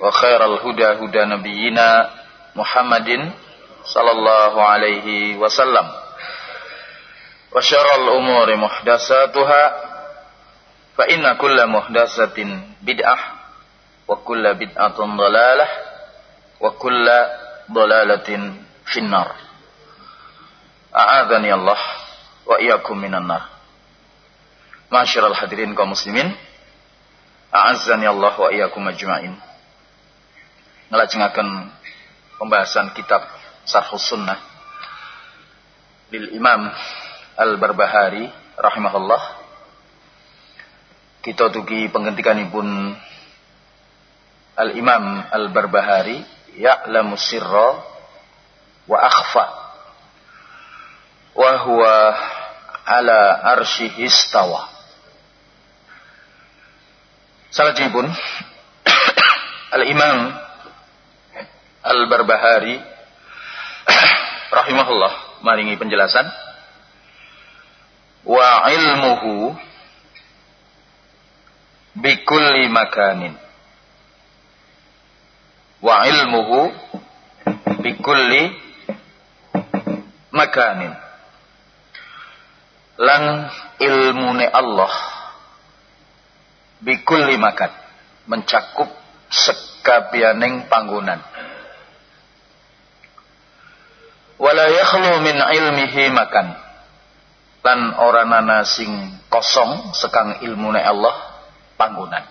وخير الهدى هدى نبينا محمد صلى الله عليه وسلم وشر الأمور محدثاتها فإن كل محدثة بدعة وكل بدعة ضلالة وكل ضلالة في النار أعاذني الله وإياكم من النار معاشر الحاضرين kaum muslimin أعزني الله وإياكم أجمعين ngelajengaken pembahasan kitab Sarhus Sunnah lil Imam Al-Barbahari rahimahullah. Kita tugi penghentikanipun Al-Imam Al-Barbahari ya'lamu sirra wa akhfa wa huwa ala arsyihi istawa. Salajipun Al-Imam Al-Barbahari. Rahimahullah maringi penjelasan. Wa ilmuhu bikulli makanin. Wa ilmuhu bikulli makanin. Lan ilmune Allah bikulli makan mencakup sekabianing panggonan wala yakhlu min ilmihi makan. Lan ora nana sing kosong sekang ilmune Allah panggonan.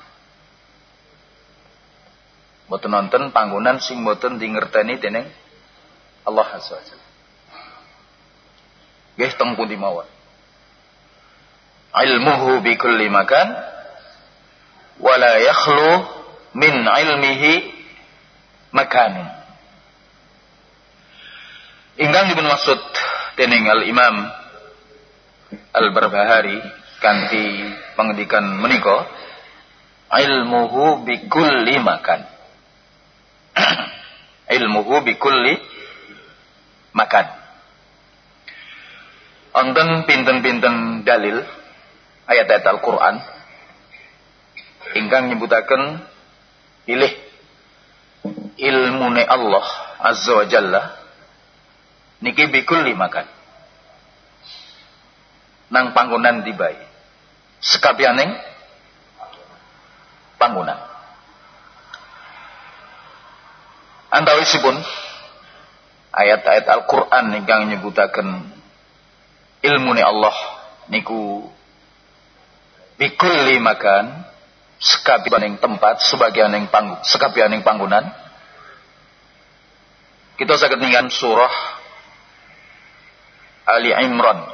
Boten nonton panggonan sing boten dingerteni dening Allah azza wajalla nggih teng pundi mawon? Ilmuhu bi kulli makan wala yakhlu min ilmihi makanin Ingkang dipun maksud dening Al Imam Al Barbahari kanthi pengendikan menika ilmuhu bikulli makan. ilmuhu bikulli makan. Wonten pinten-pinten dalil ayat-ayat Al-Qur'an ingkang nyebutaken pilih ilmune Allah Azza wa Jalla niki bikul makan. Nang panggonan dibai sekabianing panggonan. Antawisipun ayat-ayat Al-Qur'an ingkang nyebutaken ilmune Allah niku bikulli makan sekabianing tempat sebagianing panggung sekabianing panggonan. Kita saged ningan surah Ali Imran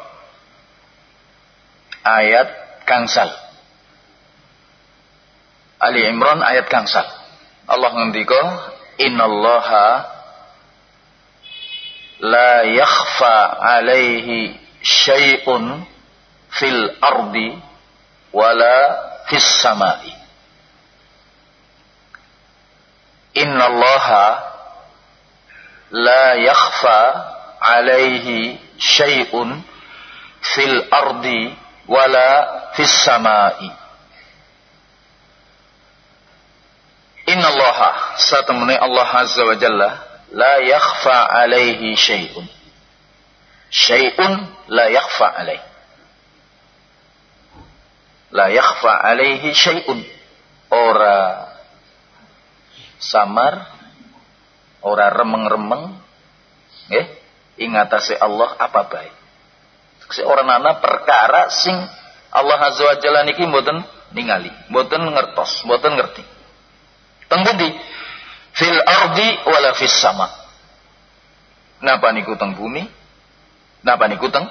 ayat kangsal. Ali Imran ayat kangsal. Allah ngendika innallaha la yakhfa alaihi syai'un fil ardi wala fis samai. Innallaha la yakhfa alaihi syai'un fil ardi wala fis samai. Inna Allah satamune Allah azza wa jalla la yakhfa alaihi syai'un. Syai'un la yakhfa alaihi. La yakhfa alaihi syai'un. Ora samar, ora remeng-remeng, nggih, ingatase Allah apa baik seorang anak perkara sing Allah Azza wa Jalla niki mboten ningali, mboten ngertos, mboten ngerti. Teng di Fil ardi wala fis sama. Napa niku teng bumi? Napa niku teng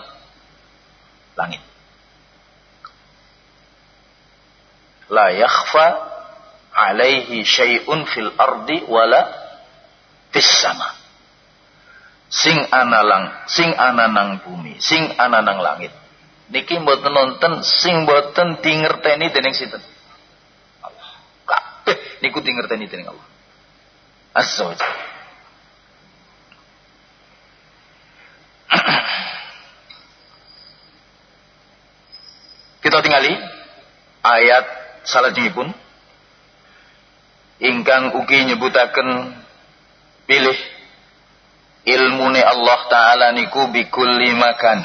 langit? La yakhfa alaihi syai'un fil ardi wala fis sama sing ana lang sing ana nang bumi sing ana nang langit. Niki mboten nonton sing mboten dingerteni dening sinten? Allah kabeh niku dingerteni dening Allah. Wa kita tingali ayat salajengipun. Ingkang ugi nyebutaken pilih ilmune Allah taala niku bikulli makan.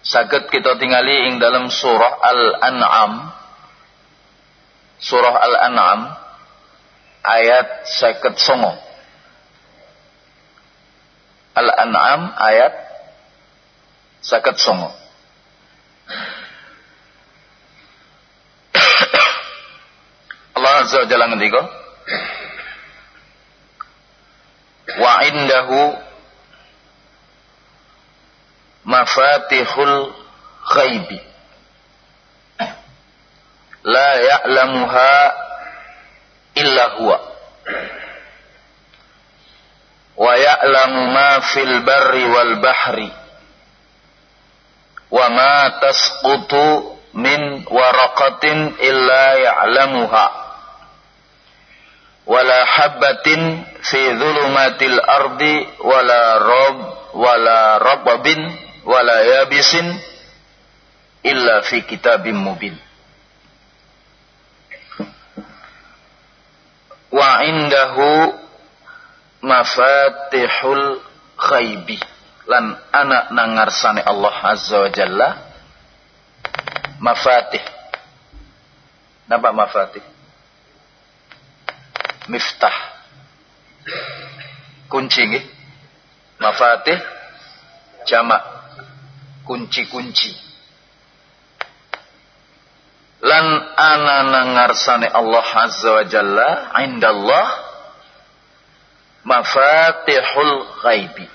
Saged kita tingali ing dalam surah Al-An'am. Surah Al-An'am ayat seket songo. Al-An'am ayat seket songo. Allah Azza wa Jalla ngendika wa indahu mafatihul ghaibi. La ya'lamuha illa huwa. Wa ya'lamu ma fil barri wal bahri. Wa ma tasqutu min waraqatin illa ya'lamuha wala habbatin fi dhulumatil ardi wala rob wala rabbin wala yabisin illa fi kitabim mubin. Wa indahu mafatihul ghaibi. Lan anak nangarsane Allah azza wa jalla mafatih. Napa mafatih miftah. Kunci nggih mafatih jamak. Kunci-kunci. Lan ana nangarsane Allah azza wa jalla indallah mafatihul ghaibi.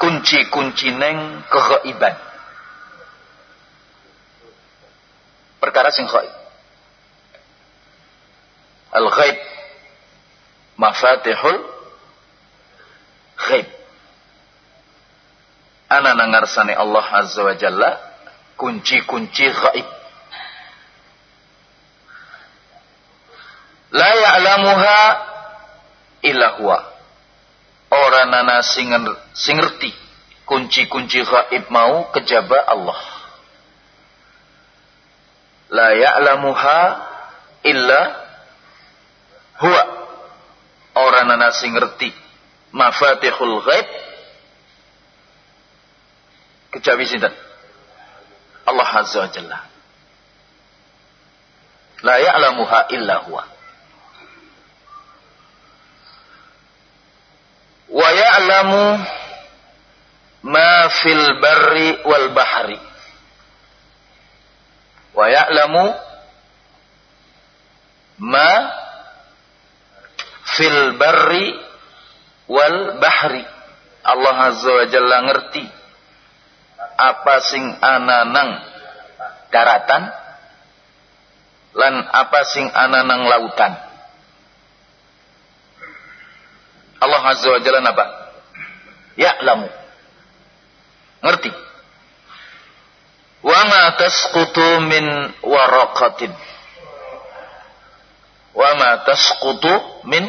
Kunci-kunci neng kegaiban. Perkara sing ghaib Al-ghaib mafatihul ghaib. Ana nangarsani Allah Azza wa Jalla kunci-kunci ghaib. La ya'lamuha illa huwa. Ora nana sing ngerti kunci-kunci ghaib mau kejaba Allah. La ya'lamuha illa huwa. Orang nana sing ngerti mafatihul ghaib. Kejawi sinten? Allah azza wa jalla. La ya'lamuha illa huwa. Wa ya'lamu ma fil barri wal bahri. Wa ya'lamu ma fil barri wal bahri. Allah Azza wa Jalla ngerti apa sing ananang daratan lan apa sing ananang lautan. Allah Azza wa Jalla apa? Ya'lamu. Ngerti. Wa ma tasqutu min waraqatin. Wa ma tasqutu min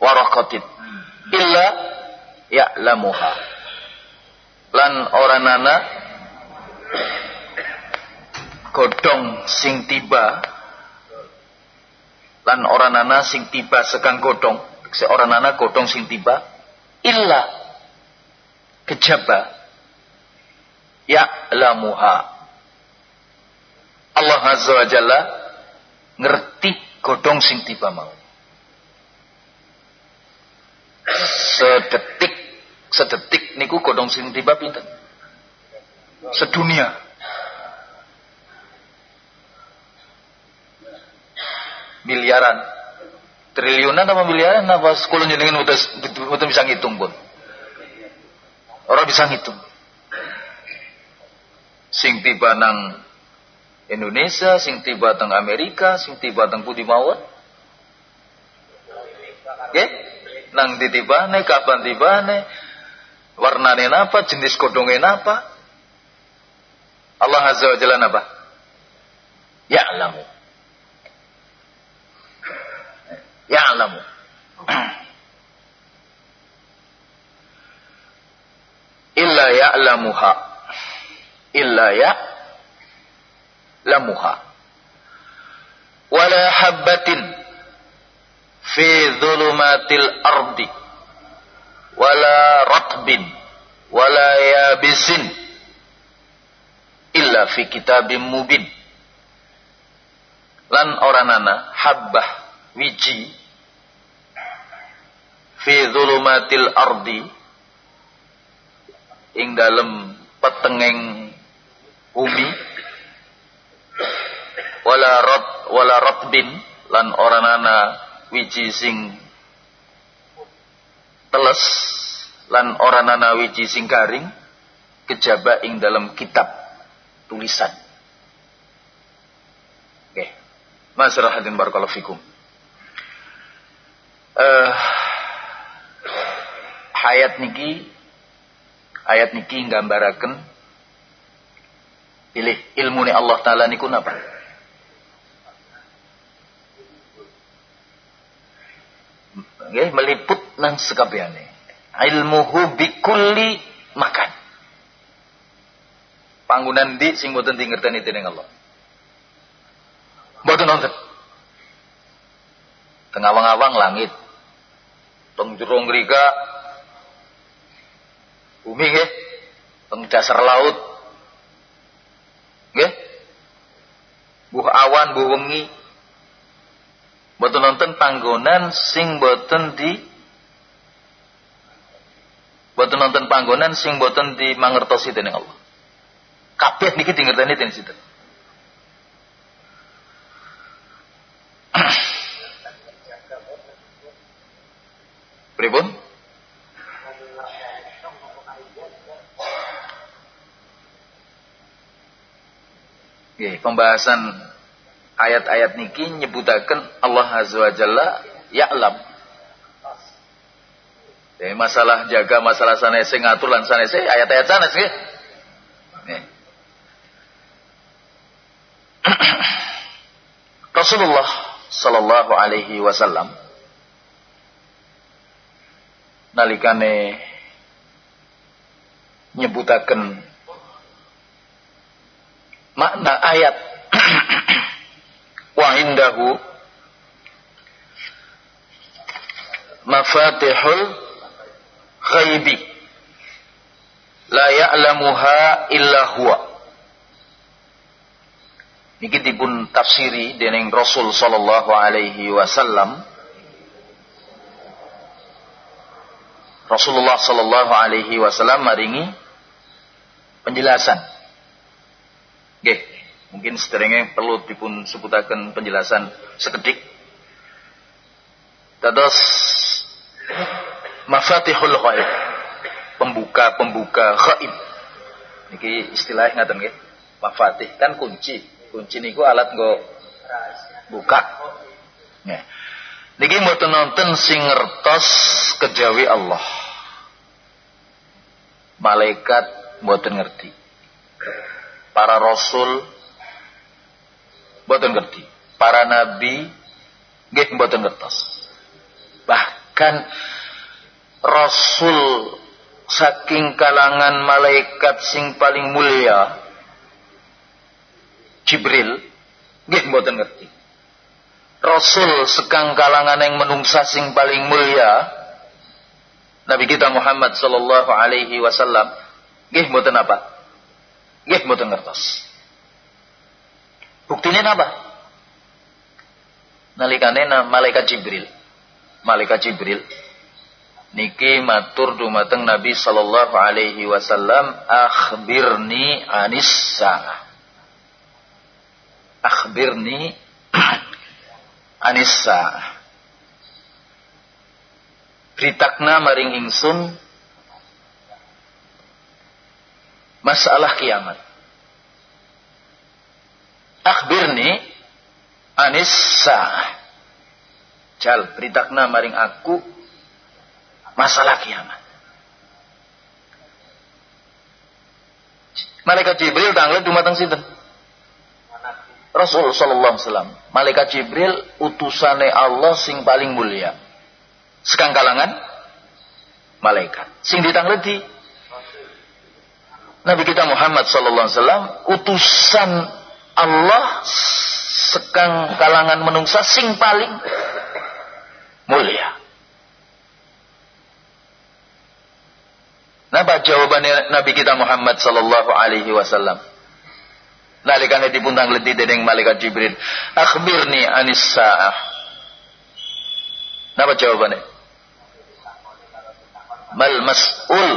waraqatin illa ya'lamuha. Lan ora nana godhong sing tiba lan ora nana sing tiba sekang godhong, seorang nana godhong sing tiba illa kejaba ya'lamuha. Allah Azza wa Jalla ngerti godhong sing tiba mau. Sedetik sedetik niku godhong sing tiba pinten? Sedunia. Miliaran. Triliunan apa miliaran apa sekolah jenengan udah udah bisa ngitung pun. Orang bisa ngitung. Sing tiba nang Indonesia, sing tiba teng Amerika, sing tiba teng Budi Mawon. Oke? Nang ditibane, kapan tibane, warnane napa, jenis kodonge napa. Allah Azza wa Jalla napa? Ya'lamu. Ya'lamu. Illa ya'lamuha. Illa ya'lamuha. Wala habbatin fi dhulumatil ardi. Wala ratbin. Wala yabisin. Illa fi kitabim mubin. Lan oranana habbah wiji fi dhulumatil ardi ing dalem petengeng bumi wala rot wala rotbin lan oranana wiji sing teles lan oranana wiji sing garing kejaba ing dalam kitab tulisan. Oke. Okay. Masrahatin barakallahu fikum. Uh, hayat niki ayat niki nggambaraken pilih ilmu ni Allah taala niku napa Nggih meliput nang sekabehane ilmuhu bikulli makan. Panggonan di sing boten dingerteni dening Allah? Boten nonton tengah-awang langit. Teng ngrika bumi nggih. Teng dasar laut. Nggih. Buh awan buh wengi boten nonton panggonan sing boten di boten nonton panggonan sing boten di mangertosi dening Allah kabeh niki dingerteni dening sinten Pripun? Oke, pembahasan ayat-ayat niki nyebutaken Allah Azza wa Jalla ya'lam. Jadi masalah jaga masalah sanese ngatur lan sanese ayat-ayat sanes nggih. Rasulullah sallallahu alaihi wasallam nalikane nyebutaken makna ayat wa indahu mafatihul ghaibi. La ya'lamuha illa huwa. Niki dipun tafsiri dening Rasul sallallahu alaihi wasallam. Rasulullah sallallahu alaihi wasallam maringi penjelasan. Oke, mungkin sederenge perlu dipun sebutaken penjelasan sekedik. Terus mafatihul ghaib. Pembuka-pembuka ghaib. Niki istilah ngaten nggih. Mafatih kan kunci. Kunci niku alat nggo buka. Nggih. Niki mboten nonton sing kejawi Allah. Malaikat mboten ngerti. Para rasul mboten ngerti. Para nabi nggih mboten ngertos. Bahkan rasul saking kalangan malaikat sing paling mulia Jibril nggih mboten ngerti. Rasul sekang kalangan yang menungsa sing paling mulia Nabi kita Muhammad sallallahu alaihi wasallam nggih mboten apa? Nggih mboten ngertos. Buktinya apa? Nalikane malaikat Jibril. Malaikat Jibril niki matur dumateng Nabi sallallahu alaihi wasallam akhbirni anis saah akhbirni anis saah Beritakna maring ingsun masalah kiamat akhbirni anis saah Jal beritakna maring aku masalah kiamat. Malaikat Jibril tanglet dumateng sinten? Rasul sallallahu alaihi wasallam. Malaikat Jibril utusane Allah sing paling mulia. Sekang kalangan malaikat. Sing ditangleti Nabi kita Muhammad sallallahu alaihi wasallam utusan Allah sekang kalangan menungsa sing paling mulia. Napa jawabannya Nabi kita Muhammad sallallahu alaihi wasallam? Nalikane dipuntang leti dening malaikat Jibril, "Akhbirni anis saah." Napa jawabannya? Mal mas'ul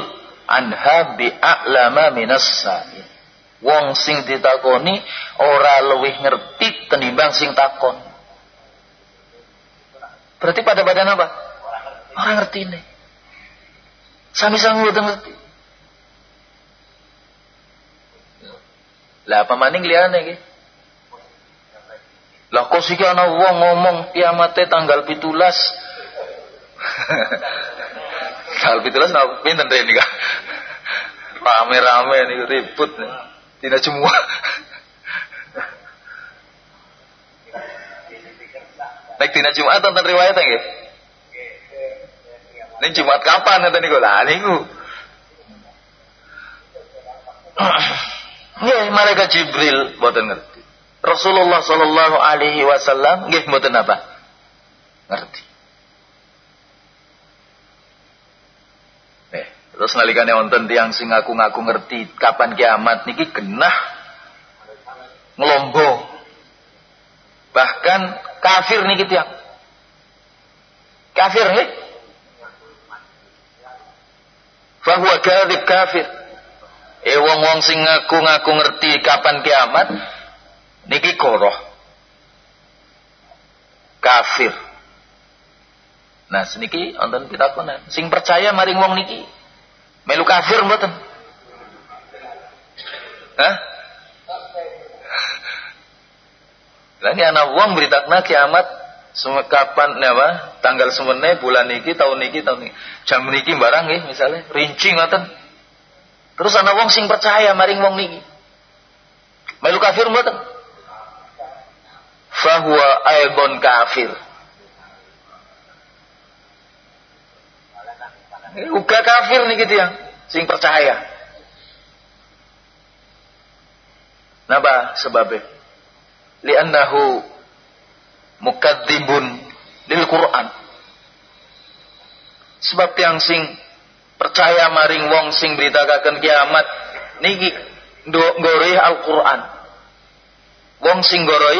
anha bi a'lama minas sa'il. Wong sing ditakoni ora luwih ngerti tenimbang sing takon. Berarti pada badan apa? Orang ngerti nih. Sami-sami mboten ngerti. Lah apa maning liyane iki? Lah kok sik ana wong ngomong kiamate tanggal 17. tanggal 17 napa pinten rene iki? Rame-rame niku ribut. Tidak semua. Nek dina Jumat tonton riwayat nggih? Ini Jumat kapan kata niku? Lah niku. Nggih, mereka Jibril mboten ngerti. Rasulullah sallallahu alaihi wasallam nggih mboten apa? Ngerti. Eh, terus nalikane wonten tiyang sing ngaku-ngaku ngerti kapan kiamat niki genah ngelombo. Bahkan kafir niki tiyang. Kafir nggih? Fahuwa kadzib kafir. E wong-wong sing ngaku-ngaku ngerti kapan kiamat niki koroh. Kafir. Nah, seniki wonten pitakonan. Sing percaya maring wong niki melu kafir mboten? Hah? Lah ini anak wong beritakna kiamat semua kapan apa? Tanggal semene bulan niki tahun niki tahun niki jam niki barang nggih misalnya. Rinci ngoten. Terus ana wong sing percaya maring wong niki. Melu kafir mboten? Fahuwa aibon kafir uga kafir niki dia sing percaya napa sebabnya li'annahu mukadzibun lil Quran. Sebab yang sing percaya maring wong sing beritakaken kiamat niki ngoroi Al-Qur'an. Wong sing ngoroi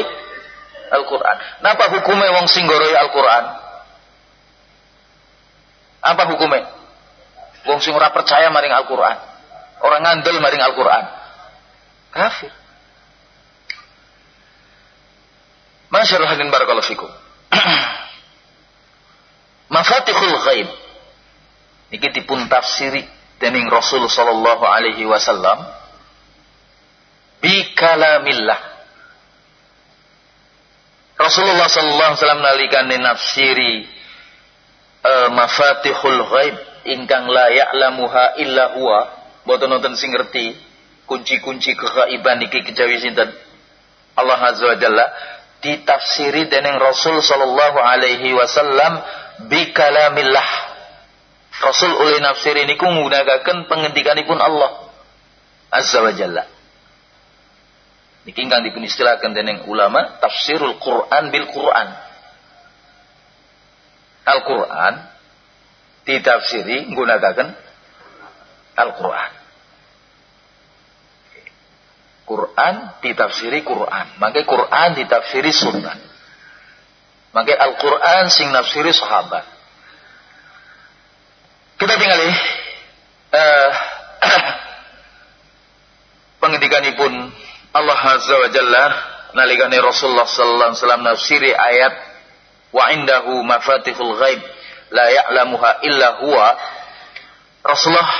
Al-Qur'an. Napa hukumnya wong sing ngoroi Al-Qur'an? Apa hukumnya? Wong sing ora percaya maring Al-Qur'an. Orang ngandel maring Al-Qur'an. Kafir. Masyarul hadin barakallahu fikum. mafatihul ghaib iki dipun tafsiri dening Rasul sallallahu alaihi wasallam bi kalamillah Rasulullah sallallahu alaihi wasallam nalikane nafsiri uh, mafatihul ghaib ingkang la ya'lamuha illa huwa. Boten nonton sing ngerti kunci-kunci kegaiban iki kejawi sinten? Allah azza wa jalla ditafsiri dening Rasul sallallahu alaihi wasallam bi kalamillah. Rasul oleh nafsir ini ku menggunakan pengendikanipun Allah azza wa jalla. Niki ingkang dipun istilahkan dening ulama tafsirul Quran bil Quran. Al-Quran ditafsiri menggunakan Al-Quran. Quran ditafsiri Quran. Maka Quran ditafsiri sunnah. Maka Al-Quran sing nafsiri sahabat. Kita tinggal uh, pengendikanipun Allah Azza wa Jalla nalikane Rasulullah sallallahu alaihi wasallam nafsiri ayat wa indahu mafatihul ghaib la ya'lamuha illa huwa Rasulullah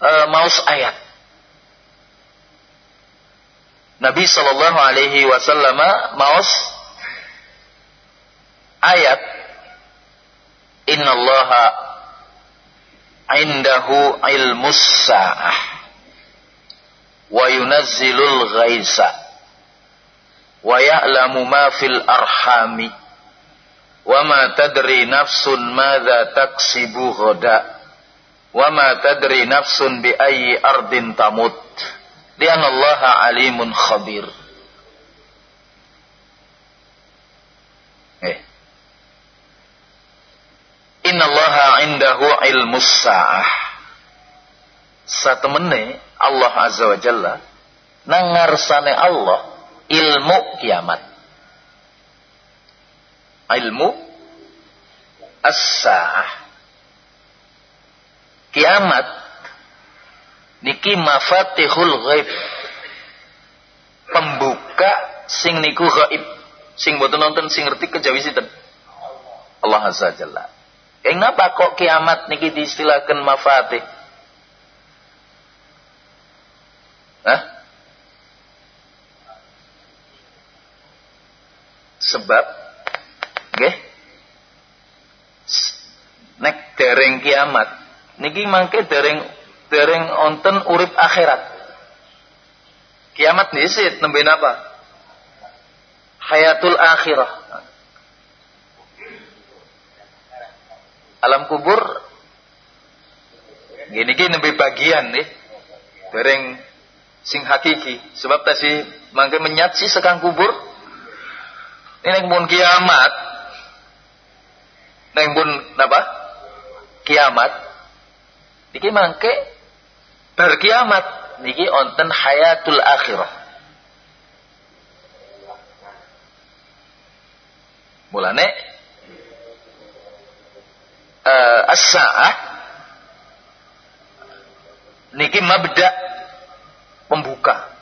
uh, maus ayat Nabi sallallahu alaihi wasallam maus ayat innallaha indahu ilmus sa'ah wa yunazzilul ghaisa wa ya'lamu ma fil arhami wa ma tadri nafsun madza taksibu ghada. Wa ma tadri nafsun bi ayyi ardin tamut. Lian Allah alimun khabir. Eh. Allah indahu ilmus sa'ah. Satemene Allah Azza wa Jalla nangarsane Allah ilmu kiamat. Ilmu as-sa'ah. Kiamat niki mafatihul ghaib. Pembuka sing niku ghaib. Sing boten nonton sing ngerti kejawi sinten? Allah Azza Jalla. Kenapa kok kiamat niki diistilahkan mafatih? Hah? Sebab nggih nek dereng kiamat niki mangke dereng dereng onten urip akhirat. Kiamat nisit nembe apa? Hayatul akhirah. Alam kubur gini gini nembe bagian nih. Dereng sing hakiki sebab tadi mangke menyatsi sekang kubur ini pun kiamat neng pun napa kiamat. Niki mangke berkiamat niki onten hayatul akhirah. Mulane uh, as-sa'ah niki mabda' pembuka.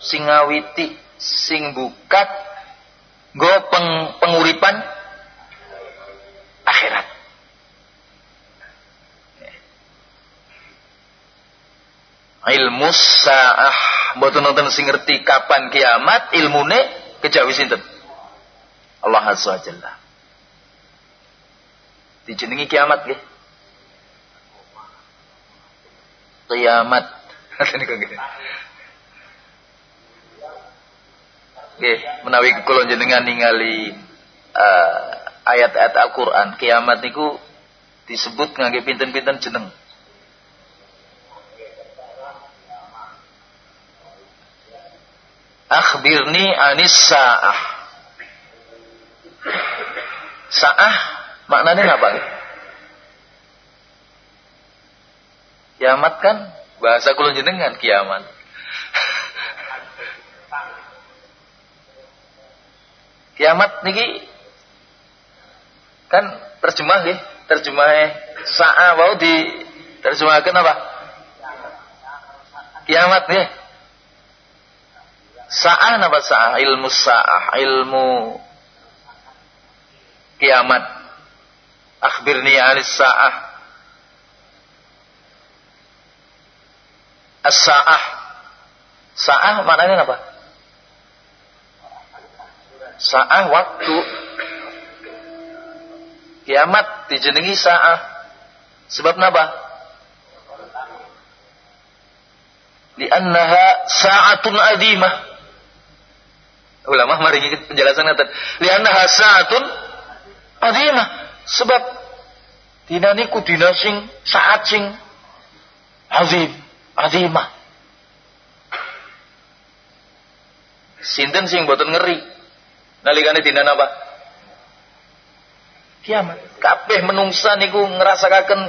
Sing ngawiti sing bukat go peng, penguripan akhirat ilmu sa'ah mboten nonton sing ngerti kapan kiamat ilmune kejawi sinten? Allah azza jalla. Dijenengi kiamat nggih? Kiamat. Nggih, menawi kula jenengan ningali uh, ayat-ayat Al-Qur'an, kiamat niku disebut ngangge pinten-pinten jeneng. Akhbirni anis sa'ah. Sa'ah maknanya apa? Kiamat kan bahasa kula jenengan kiamat. Kiamat niki kan terjemah nggih, terjemah sa'a wau di terjemahkan apa? Kiamat nggih. Sa'ah napa sa'ah? Ilmu sa'ah, ilmu kiamat. akhbirni 'anis sa'ah. As-sa'ah. Sa'ah maknanya apa? Sa'ah waktu. Kiamat dijenengi sa'ah. Sebab napa li'annaha sa'atun adimah ulama mari penjelasan ngaten li'annaha sa'atun adimah sebab dina niku dina sing saat sing azim azimah. Sinten sing boten ngeri? Nalikane dina napa kiamat. Kabeh menungsa niku ngrasakaken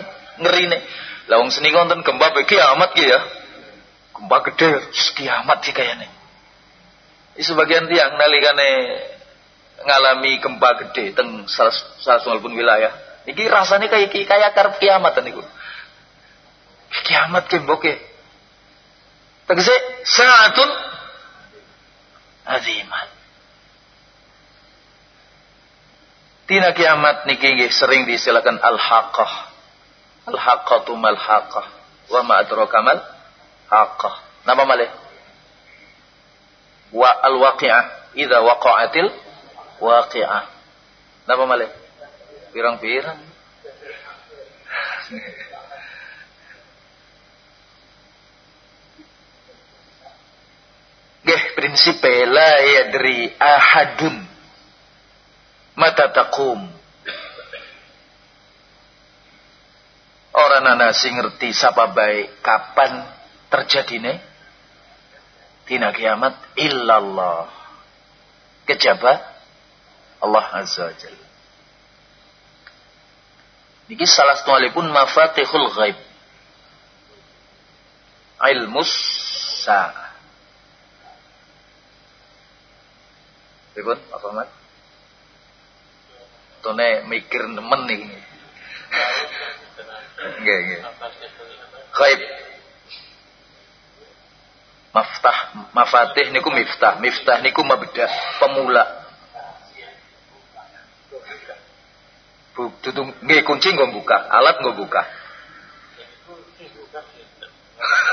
ngerine. Lah wong seni wonten gempa kiamat ki ya. Gempa gede kiamat kayaknya ini sebagian tiang nalikane ngalami gempa gede teng salah salah pun wilayah iki rasanya kayak kayak karep kiamat niku kiamat kemboke tegese saatun azimat Tina kiamat niki nggih sering disilakan al-haqqah. Al-haqqatu mal haqqah. Wa ma adraka mal haqqah. Napa malih? Wa al-waqi'ah idza waqa'atil waqi'ah. Napa malih? Pirang-pirang. Nggih, prinsip la yadri ahadun mata takum orang nana sing ngerti sapa baik kapan terjadine dina kiamat illallah kejaba Allah azza wa jalla Niki salah pun mafatihul ghaib. Ilmus sa'ah. Ribut, apa mat? Tone mikir nemen nih. Nggih, nggih. Ghaib. Maftah, mafatih niku miftah, miftah niku mabda, pemula. Bu, tutung nggih kunci nggo buka, alat nggo buka.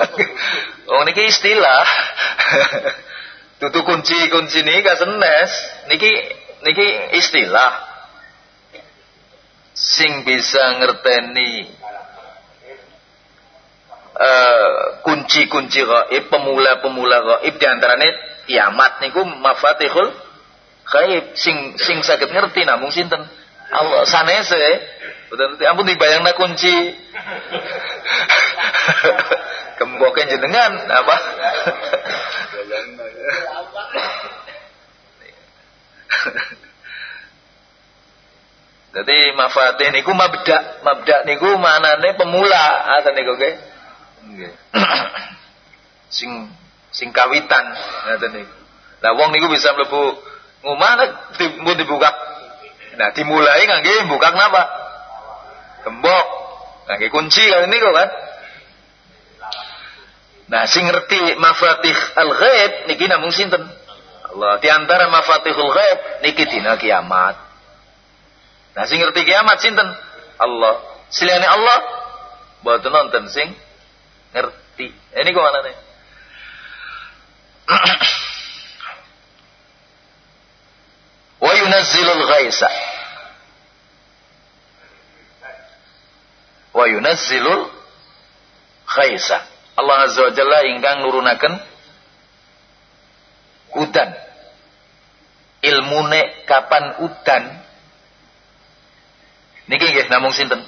oh niki istilah. Tutu kunci-kunci niki kasenes, niki niki istilah sing bisa ngerteni kunci-kunci gaib, pemula-pemula gaib di antaranya kiamat niku mafatihul gaib sing sing sakit ngerti namung sinten? Allah sanese ampun dibayangna kunci. Kemboken jenengan apa? Jadi mafatih niku mabda, mabda niku manane pemula, aten niku nggih. Nggih. sing sing kawitan ngaten niku. Lah wong niku bisa mlebu ngomah nek dibuka. Nah, dimulai ngangge buka napa? Gembok. Ngangge kunci kan niku kan. Nah, sing ngerti mafatih al-ghaib niki namung sinten? Allah. Di antara mafatihul ghaib niki dina kiamat. Nah sing ngerti kiamat sinten? Allah. Siliane Allah buat nonton sing ngerti. Ini kok mana nih? Wa yunazzilul ghaisa. Wa yunazzilul ghaisa. Allah Azza wa Jalla ingkang nurunaken udan. Ilmune kapan udan Niki nggih namung sinten?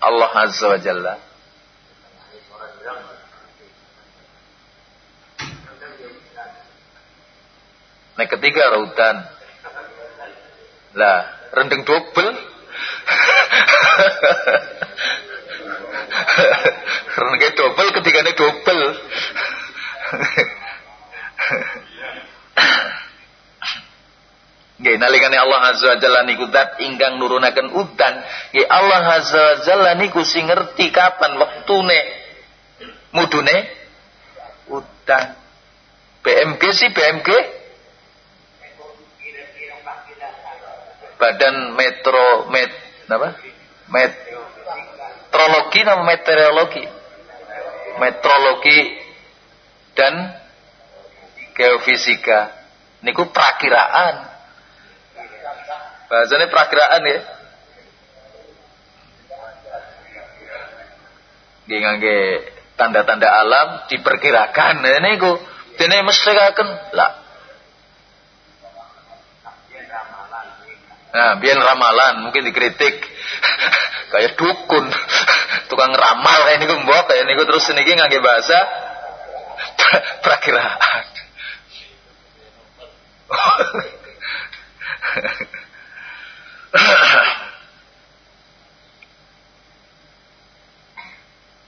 Allah Azza wa Jalla. Nek ketiga rautan. Lah, rendeng dobel. rendeng dobel ketigane dobel. Nggih nalikane Allah Azza wa Jalla niku zat ingkang nurunaken udan, nggih Allah Azza wa Jalla niku sing ngerti kapan wektune mudune udan. BMG sih BMG Badan Metro Met apa? Metrologi nama meteorologi? Metrologi dan geofisika. Niku prakiraan. Bahasanya prakiraan ya. Ngangge tanda-tanda alam diperkirakan. Nah, niku mesti akan lah. Nah, biar ramalan mungkin dikritik kayak dukun, tukang ramal kayak niku mbok kayak niku terus niki ngangge bahasa prakiraan.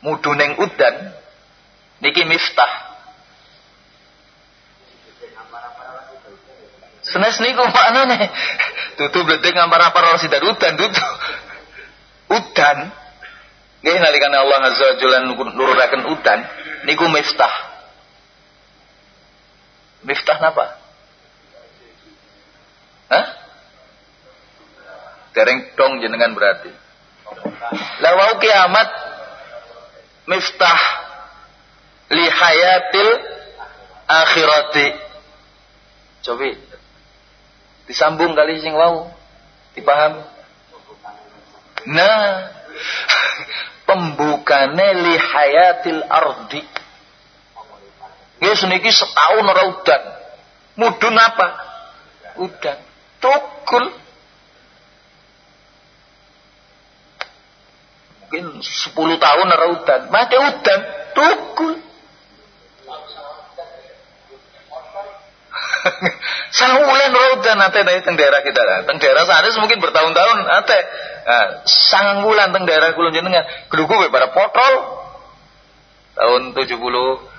Muduneng udan niki miftah. Senes niku maknane tutu bledek ngampar para sidar udan tutu. Udan nggih nalikane Allah azza wa jalla nururaken udan niku miftah. Miftah napa? Hah? Dereng dong jenengan berarti. Lawau kiamat miftah li hayatil akhirati. Coba disambung kali sing wau. Dipaham? Nah, pembukane li hayatil ardi. Ya seniki setahun ora udan. Mudun apa? Udan. Tukul. Mungkin 10 tahun ora udan. Mati udan. Tukul. Sawulan udan ate teng daerah kita. Teng daerah sana mungkin bertahun-tahun ate. Nah, sangang bulan teng daerah kulon jenengan. Gelugu para potol. Tahun 70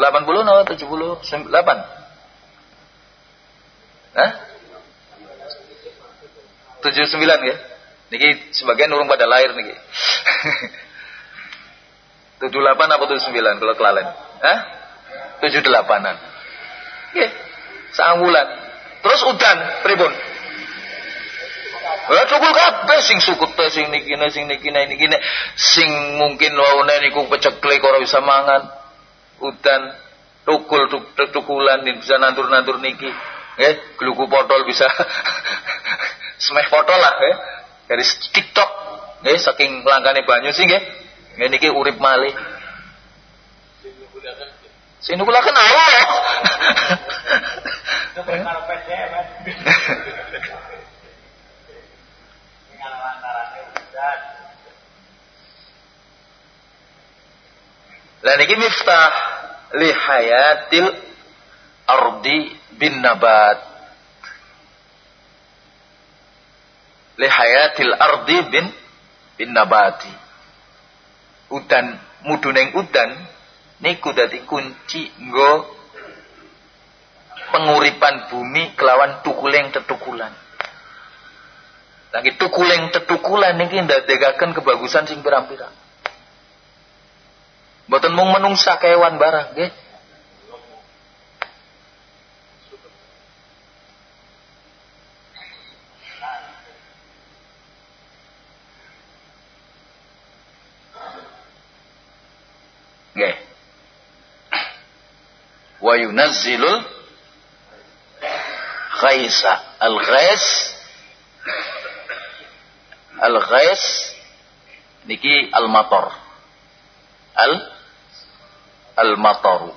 80 atau 78? Hah? 79 ya? Niki sebagian urung pada lahir niki. 78 apa 79 kalau kelalen? Hah? 78-an. Nggih. Bulan. Terus udan pripun? Lah cukul kabeh sing sukut sing niki sing niki niki sing mungkin waune niku peceklek ora bisa mangan. Udan tukul tukulan bisa nantur-nantur niki. Nggih, gluku potol bisa semeh potol lah nggih. Dari TikTok nggih saking langkane banyu sih nggih. Nggih niki urip malih. Sing nukulaken Allah. Lah niki miftah li hayatil ardi bin nabat. Li hayatil ardi bin bin nabati. Udan muduneng udan niku dadi kunci nggo penguripan bumi kelawan tukuleng tetukulan. Lagi tukuleng tetukulan niki ndadegaken kebagusan sing pirang-pirang. Mboten mung menungsa kewan barang, nggih. Nggih. Wa yunazzilul ghaisa. Al-ghais Al-ghais niki al-matar. Al al-mataru.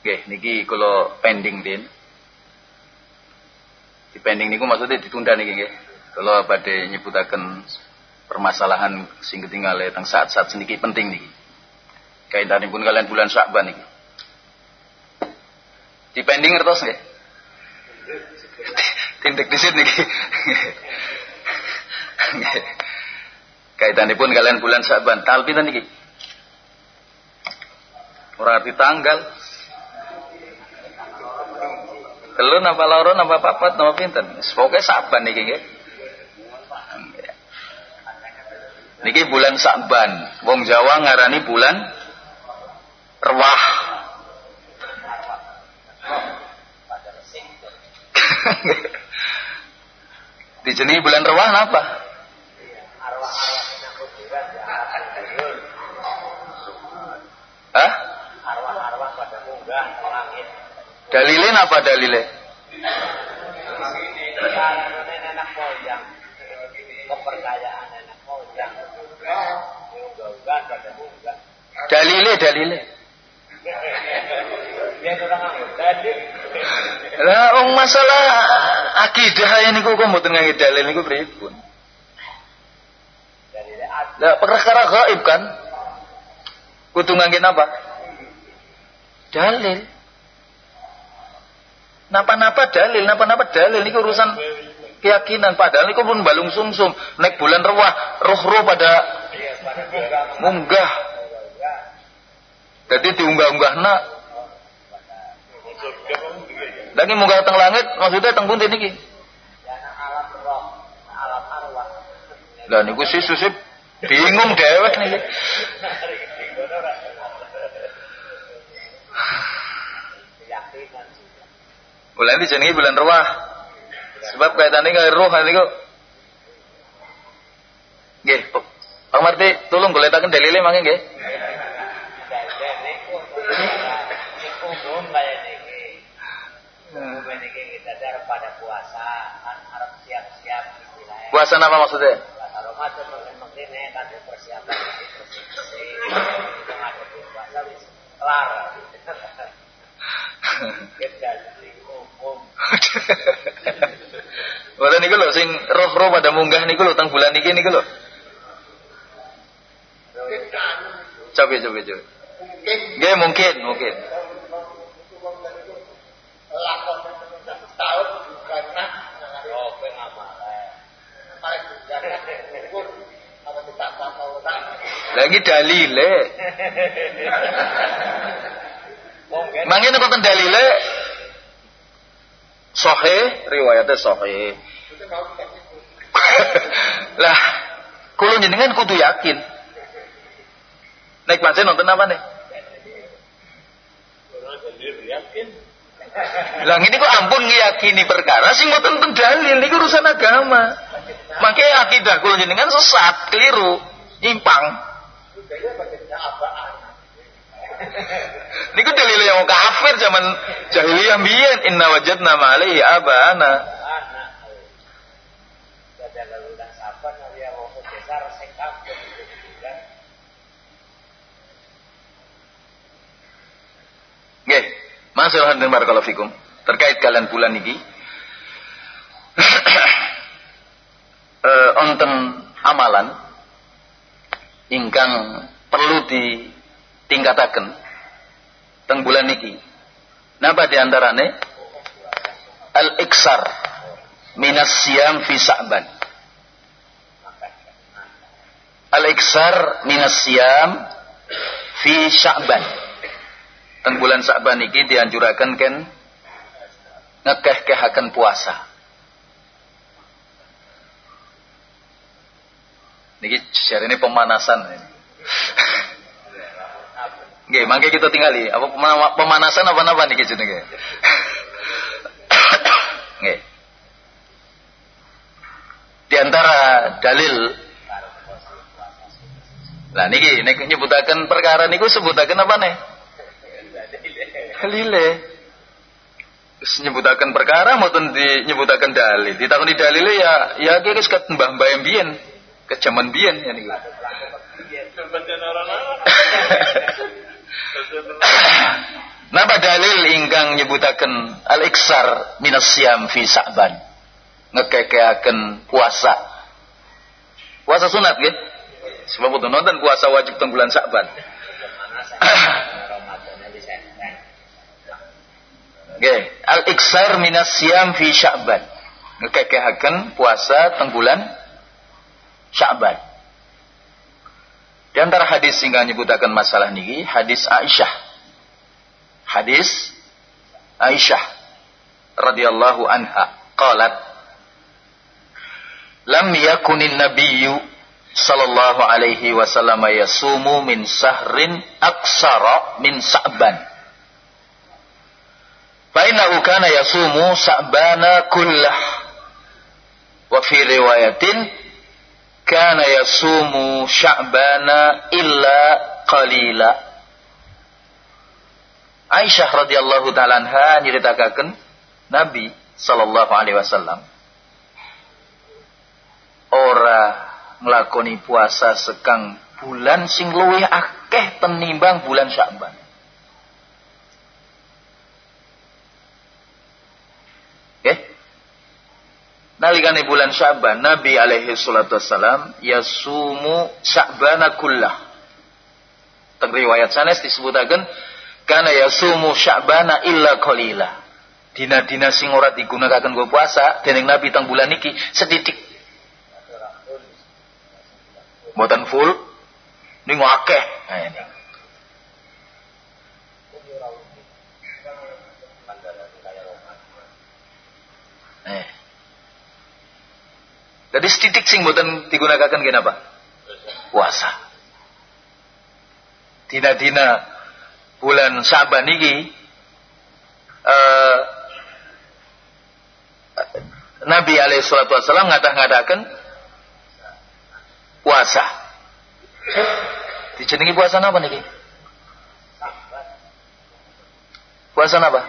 Oke, niki kalau pending din. Di pending niku maksudnya ditunda niki nggih. Kalau pada nyebutaken permasalahan sing ketinggal tentang saat-saat sedikit penting niki. Kaitanipun pun kalian bulan Syakban niki. Di pending ngertos nggih? Tindik di sini niki. Kaitanipun kalian bulan Syaban, tanggal pinten niki? Ora arti tanggal. Telu napa loro napa papat napa pinten? Pokoke Saban niki nggih. Niki bulan Sa'ban. Wong Jawa ngarani bulan Rewah. Dijenengi bulan Rewah napa? Hah? Arwah-arwah pada munggah ke langit. Dalilin apa dalile? Kepercayaan. Dalile, dalile. Lah wong masalah akidah niku kok mboten ngangge dalil niku pripun? Lah perkara gaib kan? Kudu ngangge apa? Dalil. Napa-napa dalil, napa-napa dalil niku urusan keyakinan. Padahal niku pun balung sumsum. Naik bulan rewah roh-roh pada munggah. Jadi diunggah-unggah nak. Lagi munggah teng langit maksudnya teng pundi niki? Lah niku sih susip bingung dewek niki. Bulan ini jenenge bulan ruah. Sebab kaitannya kaya roh niku. Nggih, Pak Marti, tolong goletaken dalile mangke nggih. Siap-siap Puasa apa maksudnya? Boten niku lho sing roh-roh pada munggah niku lho teng bulan iki niku lho. Coba coba coba. Nggih mungkin mungkin. Lagi dalile. Mangke nek dalile Sahih, riwayatnya sahih. lah, kalau jenengan kudu yakin. Naik pancen nonton apa nih? Lah ini kok ampun ngiyakini perkara sing mboten ten dalil niku urusan agama. Makanya akidah kula jenengan sesat, keliru, nyimpang. Niku dalil yang kafir zaman jahiliyah biyen inna wajadna ma alaihi abana. Nggih, masalah dan barakallahu fikum. Terkait kalian bulan niki. uh, onten amalan ingkang perlu ditingkataken teng bulan niki. Napa di antarane? Al-iksar minas siam fi Sa'ban. Al-iksar minas siam fi Sya'ban. Teng bulan Sa'ban niki dianjuraken ken ngekeh-kehaken puasa. Niki ini pemanasan ini. Nggih, mangke kita tinggali. Apa pemanasan apa napa niki jenenge? Nggih. Di antara dalil Lah niki nek nyebutaken perkara niku sebutaken apa nih? Dalile. Nyebutaken perkara maupun dinyebutaken dalil. Ditakoni dalile ya ya wis ket mbah-mbah mbiyen, ke jaman biyen ya niki. Napa dalil ingkang nyebutaken al-iksar minas siam fi Sa'ban. Ngekekeaken puasa. Puasa sunat nggih. Sebab itu nonton puasa wajib teng bulan Sa'ban. Nggih, al-iksar minas siam fi Sya'ban. Ngekekeaken puasa teng bulan Sya'ban. Di antara hadis sehingga nyebutakan masalah niki hadis Aisyah. Hadis Aisyah radhiyallahu anha qalat Lam yakunin nabiyyu sallallahu alaihi wasallam yasumu min sahrin aksara min sa'ban. Fainahu kana yasumu sa'bana kullah. Wa fi riwayatin kana yasumu sya'bana illa qalila. Aisyah radhiyallahu taala anha nyritakaken Nabi sallallahu alaihi wasallam ora nglakoni puasa sekang bulan sing luwih akeh tenimbang bulan Sya'ban. Nalikane bulan Sya'ban Nabi alaihi salatu wassalam yasumu Sya'bana kullah. Teng riwayat sanes disebutaken kana yasumu Sya'bana illa qalila. Dina-dina sing ora digunakaken go puasa dening Nabi teng bulan niki sedidik. Mboten full ning akeh. Nah, ini. Eh. Jadi setitik sing boten digunakan kenapa? Puasa. Dina-dina bulan Syaban iki uh, Nabi alaihi salatu wasallam ngatah-ngatakan puasa. Dijenengi puasa apa niki? Puasa apa?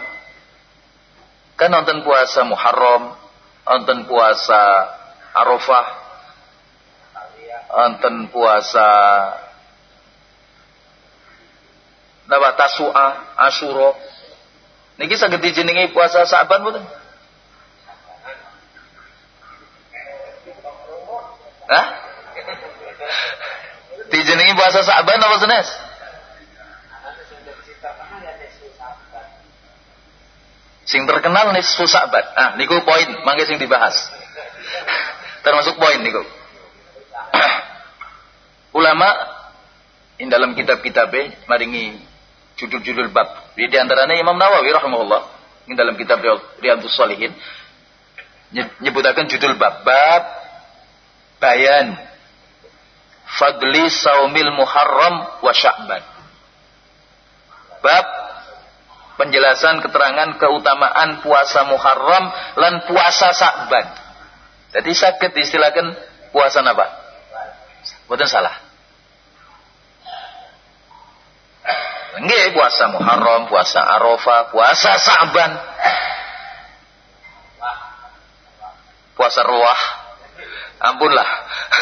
Kan nonton puasa Muharram, nonton puasa Arafah enten puasa napa Tasua, Asyura. Niki saged dijenengi puasa Sa'ban mboten? Hah? Dijenengi puasa Sa'ban apa senes? Sing terkenal nisfu Sa'ban. Ah, niku poin mangke sing dibahas. Termasuk poin niku. Ulama in dalam kitab-kitab maringi judul-judul bab. Di antaranya Imam Nawawi rahimahullah in dalam kitab Riyadhus Shalihin nyebutakan judul bab bab bayan fadli saumil muharram wa sya'ban. Bab penjelasan keterangan keutamaan puasa Muharram dan puasa Sa'ban. Jadi sakit diistilahkan puasa apa? Bukan salah. Nggih, puasa Muharram, puasa Arafah, puasa Sa'ban. Puasa Ruah. Ampunlah.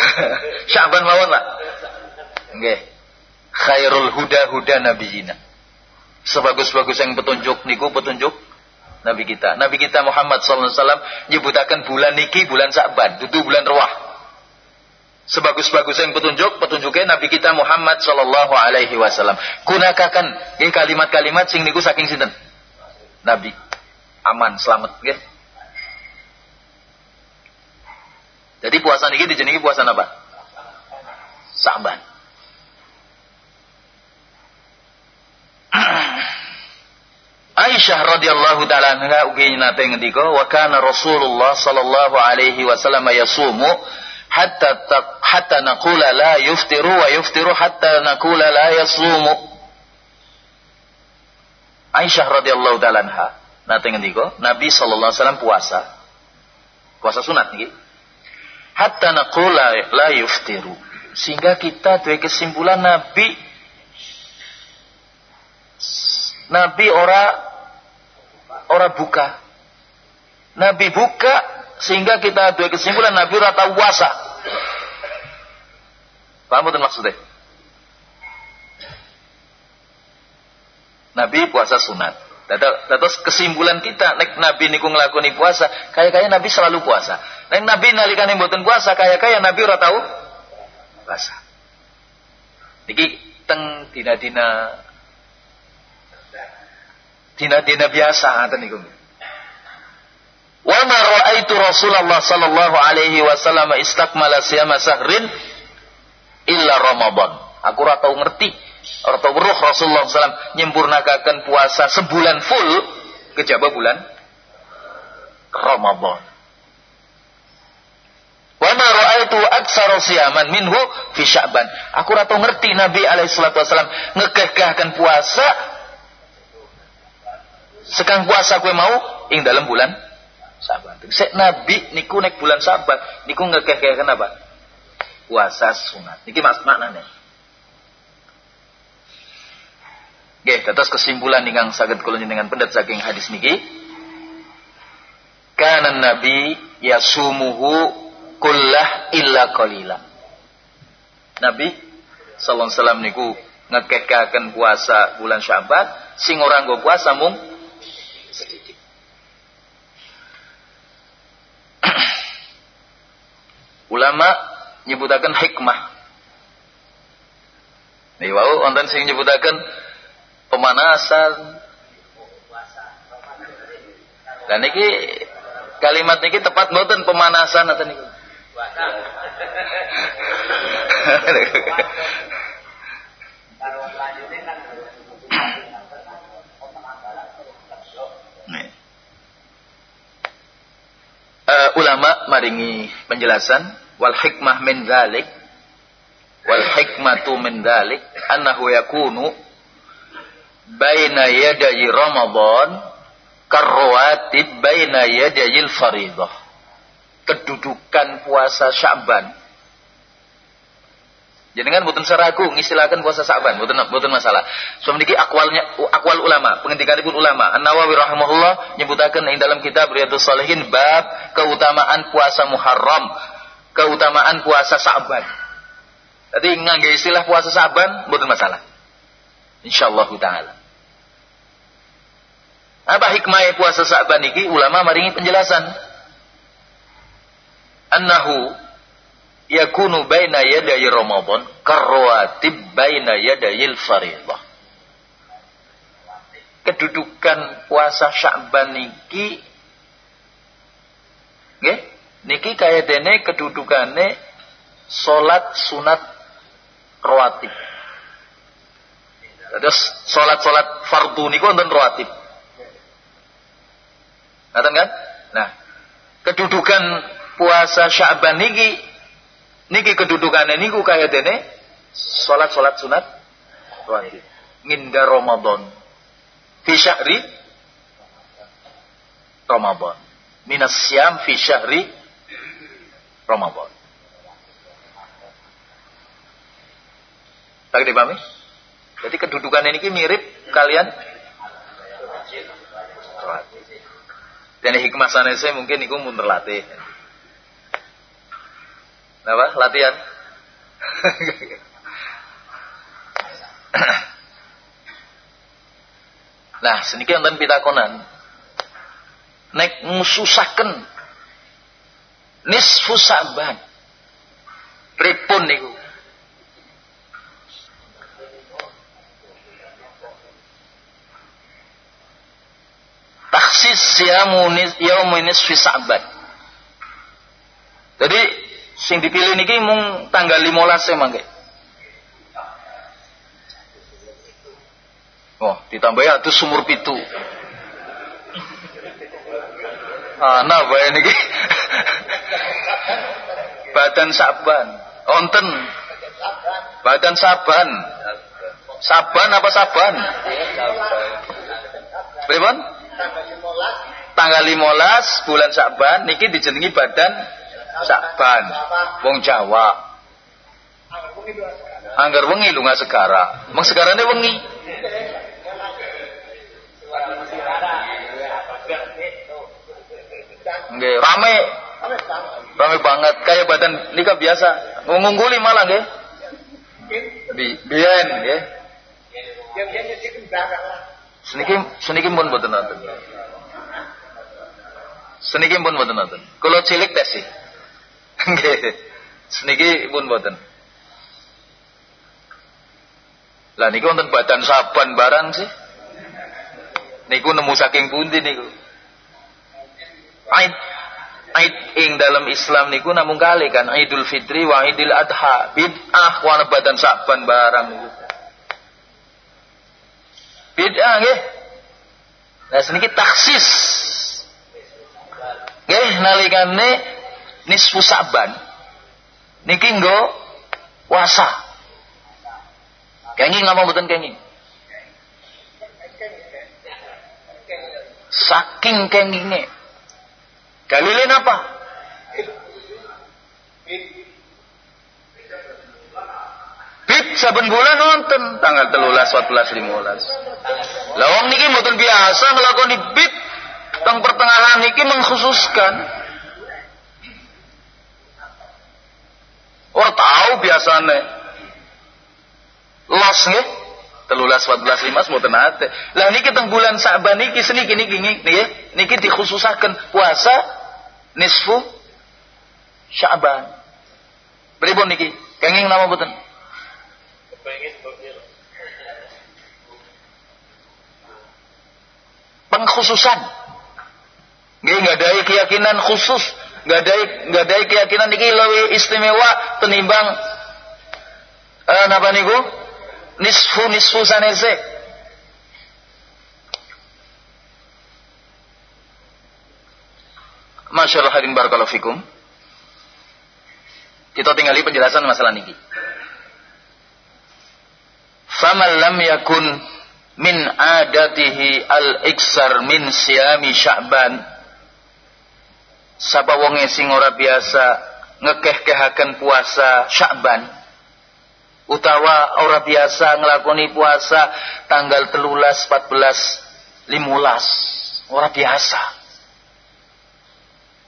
Sya'ban mawon lah. Nggih. Khairul huda huda nabiyina. Sebagus-bagus yang petunjuk niku petunjuk Nabi kita. Nabi kita Muhammad SAW nyebutakan bulan niki bulan Sa'ban, itu bulan Ruah. Sebagus-bagus yang petunjuk, petunjuknya Nabi kita Muhammad Sallallahu Alaihi Wasallam. Gunakan ini kalimat-kalimat sing niku saking sinten. Nabi aman, selamat, gitu. Jadi puasa niki dijenengi puasa apa? Sa'ban. Aisyah radhiyallahu taala anha ugi nate ngendika wa kana Rasulullah sallallahu alaihi wasallam yasumu hatta hatta naqula la yuftiru wa yuftiru hatta naqula la yasumu. Aisyah radhiyallahu taala anha nate ngendika Nabi sallallahu alaihi wasallam puasa. Puasa sunat niki hatta naqula la yuftiru. Sehingga kita duwe kesimpulan Nabi Nabi ora ora buka. Nabi buka sehingga kita dua kesimpulan Nabi ora tahu puasa. Paham betul maksudnya? Nabi puasa sunat. Terus kesimpulan kita, nek Nabi niku ngelakoni puasa, kaya-kaya Nabi selalu puasa. Nek Nabi nalikane mboten puasa, kaya-kaya Nabi ora tahu puasa. Niki teng dina-dina Dina-dina biasa ngoten niku. Wa ma ra'aitu Rasulullah sallallahu alaihi wasallam istakmala siyama sahrin illa Ramadan. Aku ora tau ngerti, ora tau weruh Rasulullah sallam nyempurnakaken puasa sebulan full kejaba bulan Ramadan. Wa ma ra'aitu aksara siyaman minhu fi Sya'ban. Aku ora tau ngerti Nabi alaihi salatu wasallam ngekehkahkan puasa Sekang puasa kue mau ing dalam bulan Saban. Sek Nabi niku nek bulan Saban niku ngekeh kenapa? Puasa sunat. Niki mas maknane. Oke, atas kesimpulan ingkang saged kula dengan pendat saking hadis niki. Kana Nabi yasumuhu kullah illa qalila. Nabi sallallahu alaihi wasallam niku ngekekaken puasa bulan Syaban, sing ora nggo puasa mung sedikit. Ulama nyebutaken hikmah. Nih wau wonten sing nyebutaken pemanasan. Dan niki kalimat niki tepat mboten pemanasan atau niki. ulama maringi penjelasan wal hikmah min dzalik wal hikmatu min dzalik annahu yakunu baina yadayi Ramadan karwatib baina yadayil faridah. Kedudukan puasa Sya'ban Jenengan bukan seragu ngistilahkan puasa Sa'ban, bukan bukan masalah. So memiliki akwalnya akwal ulama, pengendikanipun ulama. An-Nawawi rahimahullah nyebutaken ing dalam kitab Riyadhus Shalihin bab keutamaan puasa Muharram, keutamaan puasa Sa'ban. Jadi ngangge istilah puasa Sa'ban bukan masalah. Insyaallah taala. Apa hikmah puasa Sa'ban iki? Ulama maringi penjelasan. Annahu yakunu baina yaday Ramadan karwatib baina yadayil faridah. Kedudukan puasa Sya'ban niki nggih niki kaya dene kedudukane salat sunat rawatib. Terus salat-salat fardu niku wonten rawatib. Ngaten kan? Nah, kedudukan puasa Sya'ban niki Niki kedudukannya niku kaya dene salat salat sunat wajib. Nginda Ramadan. Fi syahri Ramadan. Minas syam fi syahri Ramadan. Lagi dipahami? Jadi kedudukan ini mirip kalian dan hikmah sana saya mungkin niku mun terlatih. Apa? Latihan. nah, sedikit dan pitakonan. Nek mususaken nisfu saban. Pripun niku? Taksis siamu yaumu nisfi saban. Jadi Sing dipilih niki mung tanggal 15 e mangke. Oh, ditambahi atuh sumur pitu. Ana bae niki. Badan saban. Onten. Badan saban. Saban apa saban? Pripun? Tanggal 15 bulan Saban niki dijenengi badan Saban. Wong Jawa. Angger wengi lu nggak segara. Meng segarane wengi. Nggih, rame. Rame banget kayak badan nikah biasa. Ngungguli malah nggih. Di biyen nggih. Seniki seniki pun boten nonton. Seniki pun boten nonton. Kalau cilik tes sih. Nggih. Seniki pun boten. Lah niku wonten badan saban barang sih. Niku nemu saking pundi niku. Aid Aid ing dalam Islam niku namung kali kan Idul Fitri wa Idul Adha. Bid'ah wana badan saban barang niku. Bid'ah nggih. Nah seniki taksis. Nggih nalikane nisfu Sa'ban niki nggo puasa. Kenging ngapa mboten kenging? Saking kenginge. Dalilin apa? Bit saben bulan nonton tanggal telulas, 14, 15. Lawang niki mboten biasa ngelakoni bit teng pertengahan niki mengkhususkan. Oh tahu biasanya. Los nggih. Telulas 14 limas mboten ate. Lah niki teng bulan Sa'ban niki seniki niki niki niki dikhususaken puasa nisfu Sya'ban. Pripun niki? Kenging nama mboten? Pengkhususan. Nggih nggak ada keyakinan khusus, nggak ada nggak ada keyakinan niki lebih istimewa penimbang eh, napa niku? Nisfu nisfu sanese. Masyaallah hadirin barakallahu fikum. Kita tinggali penjelasan masalah niki. Faman lam yakun min adatihi al-iksar min siyami sya'ban Sapa wonge sing ora biasa ngekeh-kehaken puasa Sya'ban utawa ora biasa ngelakoni puasa tanggal telulas, 14, 15 ora biasa.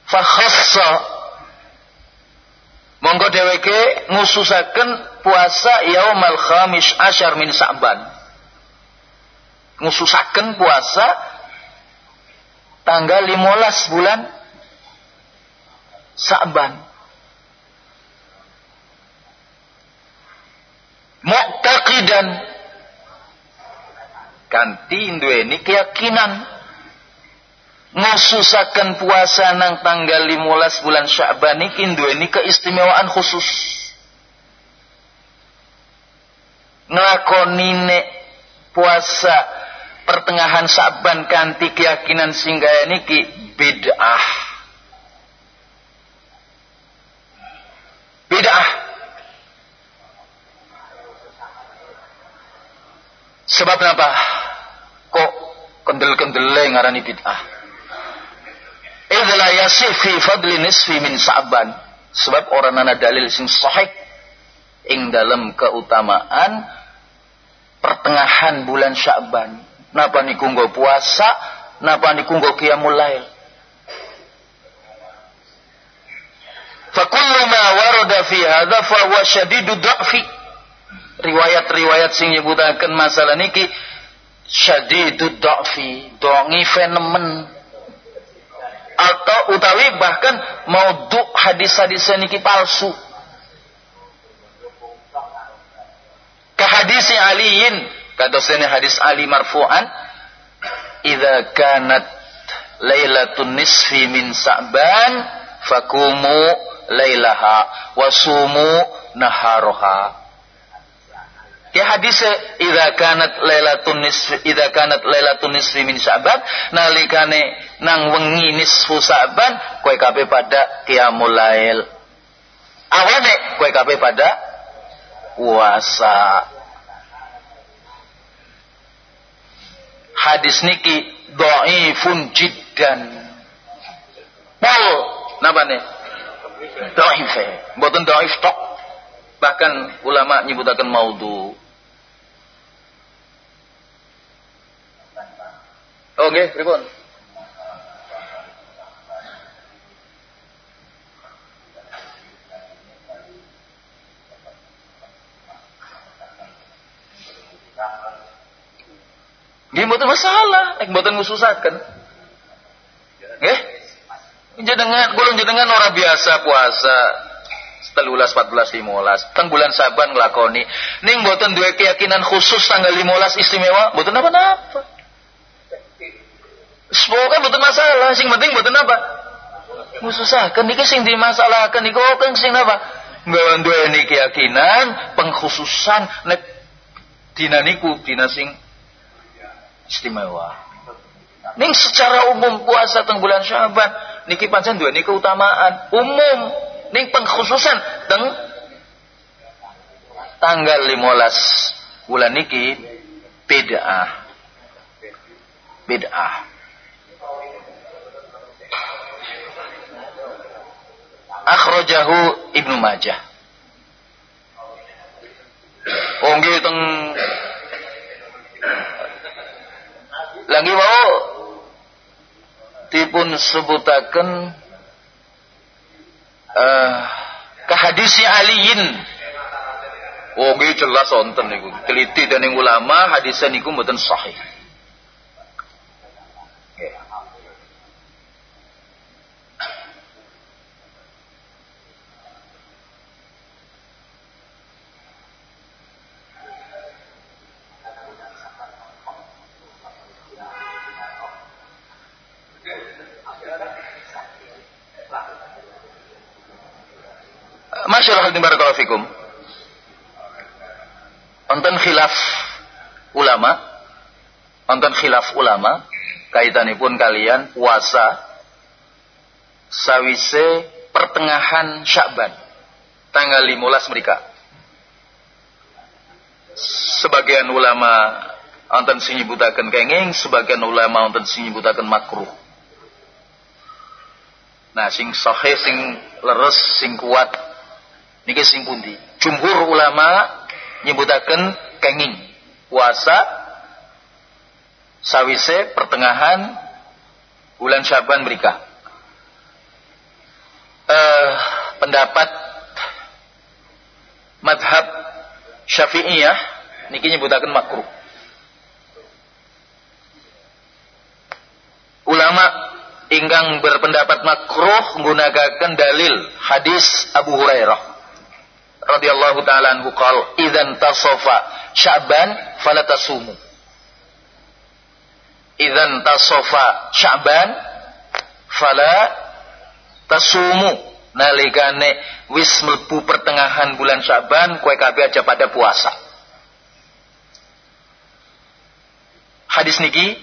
Fakhassa monggo dheweke ngususaken puasa yaumal khamis asyar min Sa'ban ngususaken puasa tanggal 15 bulan Sa'ban. Mu'taqidan kanti ini keyakinan ngususaken puasa nang tanggal 15 bulan Sya'ban ini keistimewaan khusus. Nglakonine puasa pertengahan Sya'ban kanti keyakinan singgah niki bid'ah. Bid'ah. Sebab kenapa? Kok kendel-kendele ngarani bid'ah? Idza yasih fi fadli nisfi min Sa'ban. Sebab orang nana dalil sing sahih ing dalam keutamaan pertengahan bulan Sya'ban. Napa niku puasa, napa niku nggo qiyamul lail. Fakullu ma warada fi hadza fa huwa syadidu dha'fi. Riwayat-riwayat sing nyebutaken masalah niki syadidu dha'fi, dha'ife nemen. Atau utawi bahkan maudhu hadis-hadis niki palsu. Kahadisi Aliin, kadosene hadis Ali marfu'an, idza kanat lailatun nisfi min Sa'ban fakumu lailaha wasumu naharoha Ya hadis idza kanat lailatun nisfi idza kanat lailatun nisfi min Sya'ban nalikane nang wengi nisfu Sya'ban kowe kabeh pada qiyamul lail. Awane kowe kabeh pada puasa. Hadis niki dhaifun jiddan. Pol napa nih? Daif. Mboten daif tok. Bahkan ulama nyebutaken maudhu. Oh nggih, pripun? Mboten masalah, nek mboten ngususaken. Nggih? Jenengan, kula jenengan orang biasa puasa. Telulas 14 15 teng bulan Saban nglakoni. Ning mboten duwe keyakinan khusus tanggal 15 istimewa mboten apa-apa. Semoga mboten masalah. Sing penting mboten apa? Khususaken iki sing dimasalahkan niku kan sing apa? Nggak duwe keyakinan pengkhususan nek dina niku dina sing istimewa. Ning secara umum puasa teng bulan Syaban niki pancen duweni keutamaan. Umum. Ning pengkhususan. Teng tanggal 15 bulan niki bid'ah. Bid'ah. Akhrajahu Ibnu Majah. Ongge teng Lagi mau dipun sebutaken uh, kehadisi aliin Oh jelas wonten niku. Teliti dening ulama hadis niku mboten sahih. Masyaallah barakallahu fikum. Wonten khilaf ulama, wonten khilaf ulama kaitanipun kalian puasa sawise pertengahan Syakban tanggal 15 mereka. Sebagian ulama wonten sing nyebutaken kenging, sebagian ulama wonten sing nyebutaken makruh. Nah, sing sahih sing leres sing kuat niki sing pundi? Jumhur ulama nyebutaken kenging puasa sawise pertengahan bulan Syaban mereka. Uh, pendapat madhab Syafi'iyah niki nyebutaken makruh. Ulama ingkang berpendapat makruh menggunakan dalil hadis Abu Hurairah radhiyallahu taala anhu qol idzan tasofa sya'ban fala tasumu. Idzan tasofa sya'ban fala tasumu. Nalikane wis mlebu pertengahan bulan Sya'ban kowe kabeh aja pada puasa. Hadis niki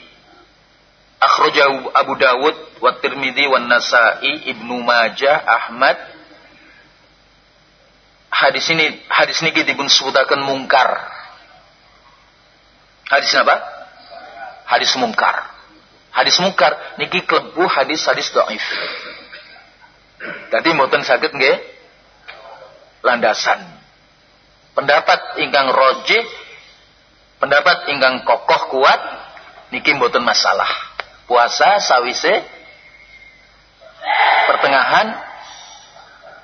akhrajahu Abu Dawud wa Tirmidzi wa Nasa'i Ibnu Majah Ahmad hadis ini hadis ini dipun sebutaken mungkar. Hadis apa? Hadis mungkar. Hadis mungkar niki klebu hadis-hadis dhaif. Dadi mboten saged nggih landasan. Pendapat ingkang roji, pendapat ingkang kokoh kuat niki mboten masalah. Puasa sawise pertengahan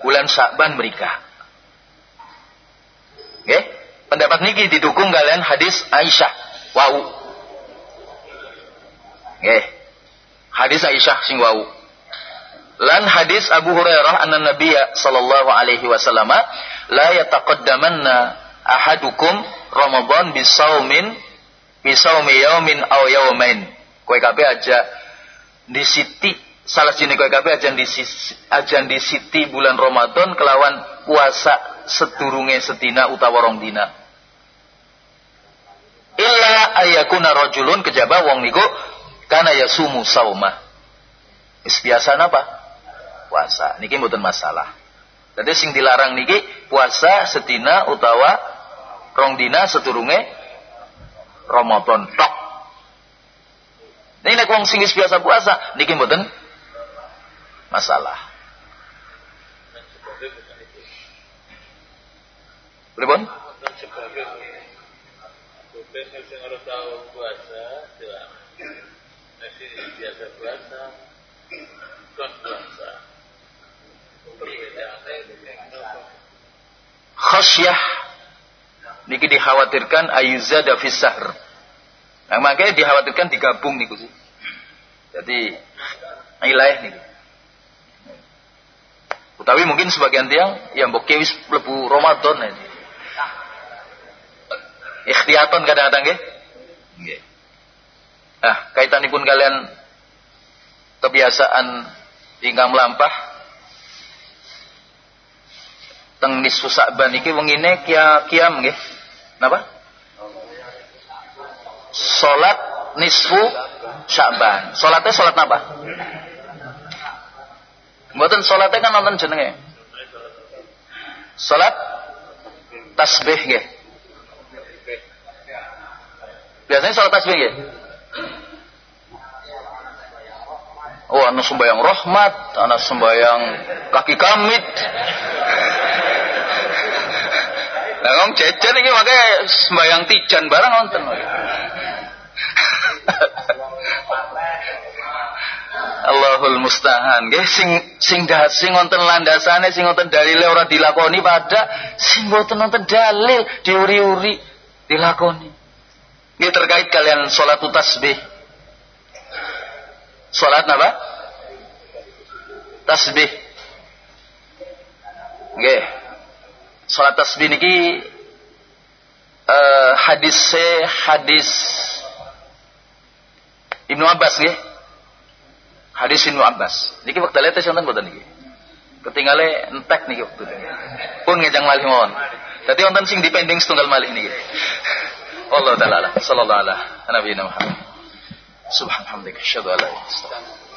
bulan Syakban mereka. Okay? Pendapat niki didukung kalian hadis Aisyah. Wau. Okay. Hadis Aisyah sing wau. Lan hadis Abu Hurairah anna Nabiya sallallahu alaihi wasallam la yataqaddamanna ahadukum Ramadan bisaumin bisaumi yaumin aw yaumain. Kowe kabeh aja di siti salah sini kowe kabeh aja di aja di siti bulan Ramadan kelawan puasa sedurunge setina utawa rong dina. Illa ayakuna rajulun kejaba wong niku kana yasumu sauma. Wis biasa napa? Puasa. Niki mboten masalah. Jadi sing dilarang niki puasa setina utawa rong dina sedurunge Ramadan tok. Nek nek wong sing biasa puasa niki mboten masalah. Puasa, Khasyah niki dikhawatirkan ayuzada fi sahr. Nah, makanya dikhawatirkan digabung niku sih. Jadi wilayah nih. Utawi mungkin sebagian tiang yang bokewis lebu Ramadan ini ikhtiyatan kadang-kadang nggih. Nggih. Nah, kaitanipun kalian kebiasaan ingkang melampah teng nisfu Sa'ban iki wengine kia kiam nggih. Napa? Salat nisfu Sya'ban. Salatnya salat napa? Mboten salatnya kan nonton jenenge. Salat tasbih nggih. Biasanya sholat tasbih ya? Oh, ana sembayang rahmat, ana sembayang kaki kamit. Lah wong jajan iki makanya sembayang tijan barang wonten. Allahul mustahan. Nggih sing sing dah sing wonten landasane sing wonten dalile ora dilakoni pada sing wonten wonten dalil diuri-uri dilakoni. Nggih terkait kalian salat tasbih. Salat napa? Tasbih. Nggih. Salat tasbih niki uh, hadis hadis Ibnu Abbas nggih hadis Ibnu Abbas. Niki wektu lete wonten mboten niki. Ketingale entek niki wektu. Pun ngejang malih mawon. Dadi wonten sing dipending setunggal malih niki. Allah taala sallallahu alaihi Nabi Muhammad. Subhanallah, asyhadu an la ilaha illallah.